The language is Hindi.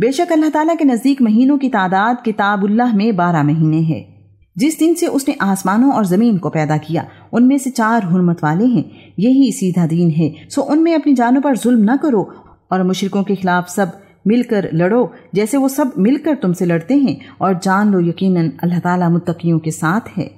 बेशक अल्लाह ताला के नज़दीक महीनों की तादाद किताबुल्लाह में बारह महीने है। जिस दिन से उसने आसमानों और ज़मीन को पैदा किया, उनमें से चार हरमत वाले हैं। यही सीधा दीन है। सो उनमें अपनी जानों पर जुल्म न करो और मुशरकों के खिलाफ सब मिलकर लड़ो, जैसे वो सब मिलकर तुमसे लड़ते हैं। और जान लो यकीनन अल्लाह ताला मुत्तकियों के साथ है।